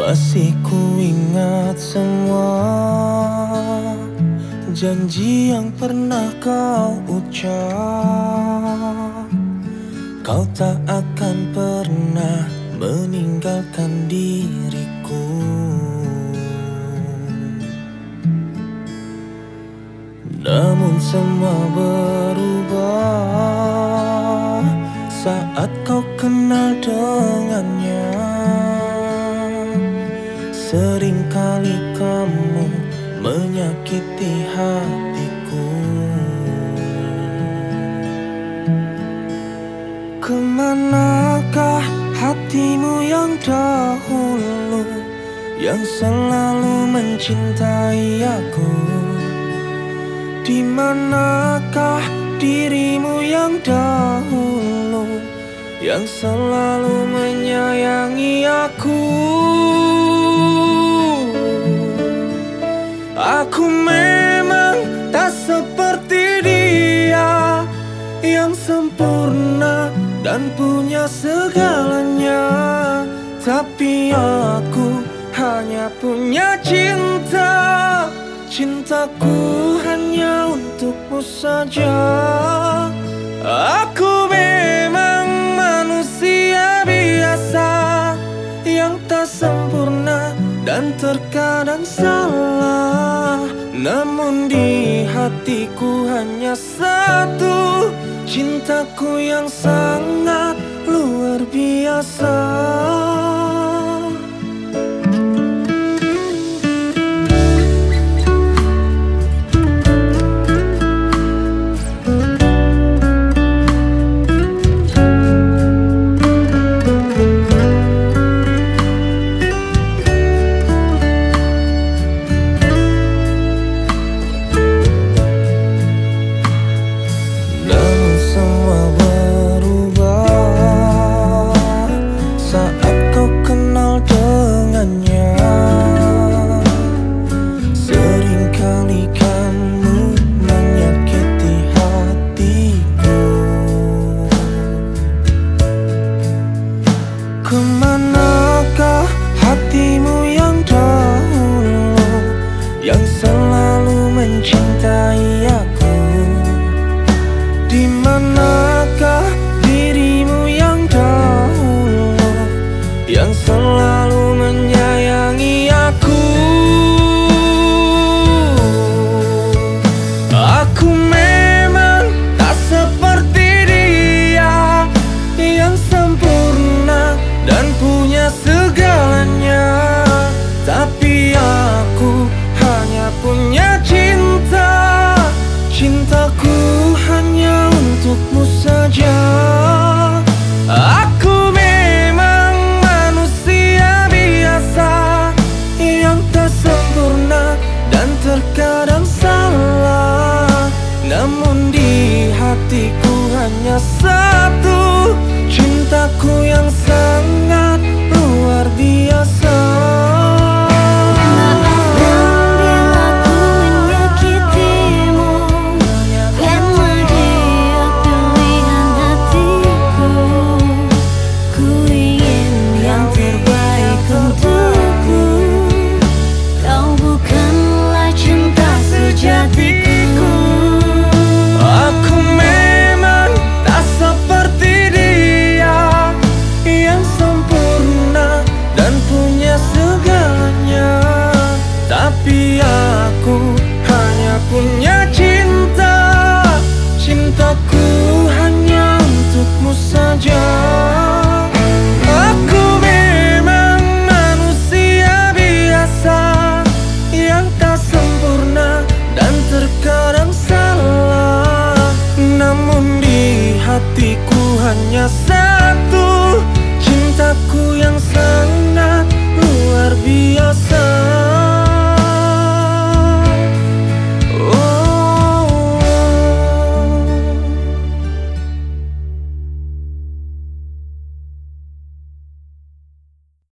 Masih ku ingat semua Janji yang pernah kau ucap. Kau tak akan pernah meninggalkan diriku. Namun semua berubah Saat kau kenal dengannya Seringkali kamu menyakiti hatiku. Ke manakah hatimu yang dahulu Yang selalu mencintai aku? Di manakah dirimu yang dahulu Yang selalu menyayangi aku Aku memang tak seperti dia Yang sempurna dan punya segalanya. Tapi aku hanya punya cinta. Cintaku hanya untukmu saja. Aku memang manusia biasa Yang tak sempurna dan terkadang salah Namun di hatiku hanya satu Cintaku yang sangat luar biasa hatiku hanya satu hanya satu